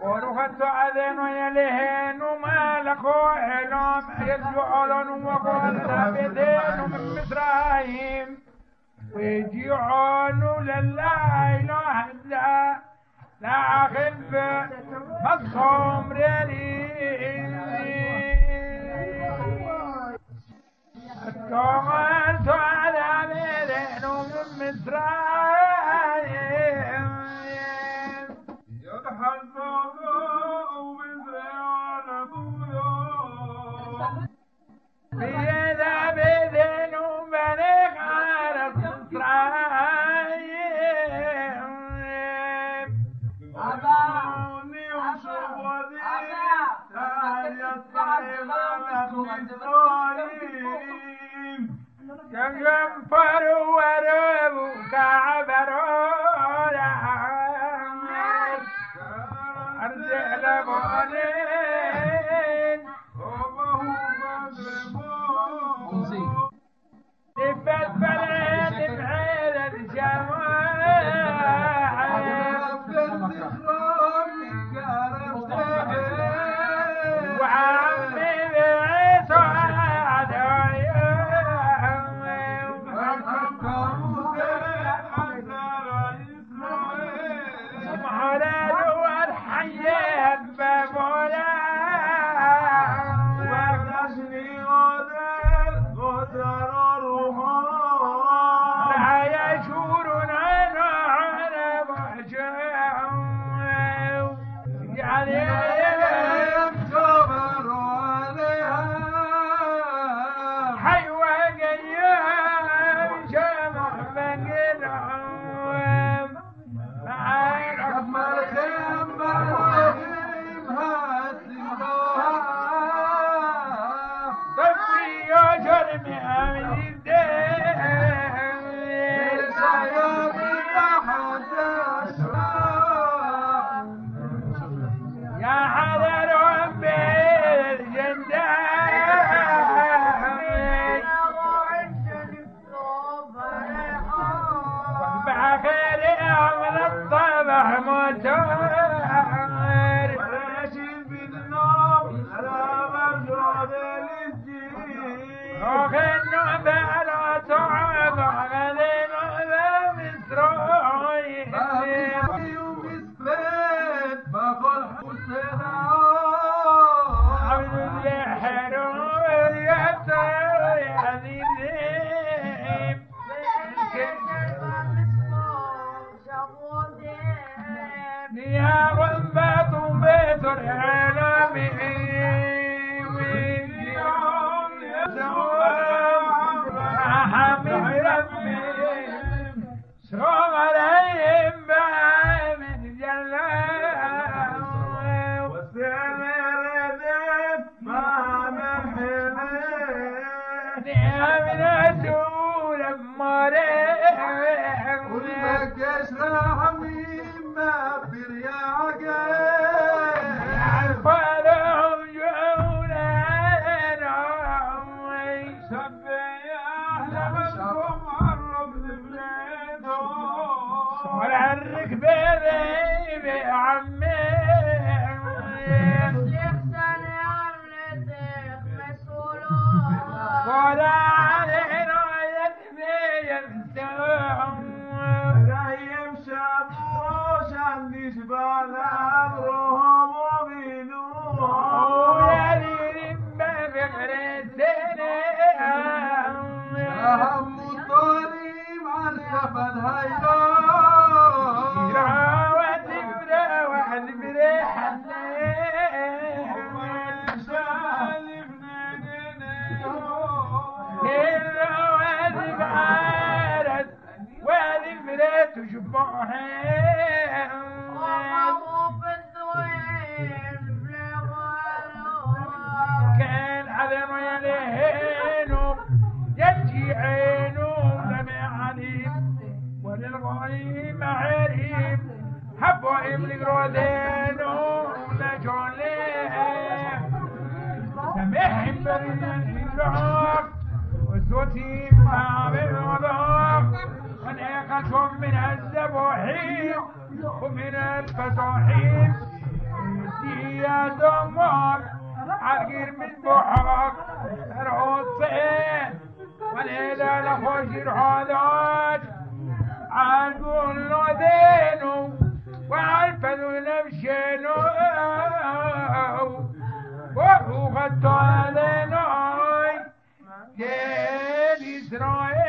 ورخت أذن يلهن ومالكوا إلهم يسجعون وقوة بدين من مصرايم ويجيعون لله إله إلا لا خلف مصهم التوغل على عند امرأة لا مريم إبن قرودينه لجوليه سمح بريد الروح وصوتي ما بالوضوح ونقشهم من الذبوحين ومن الفسوحين القير من بحرك العصين والإله لخوش الحوضات عقول له دينه Israel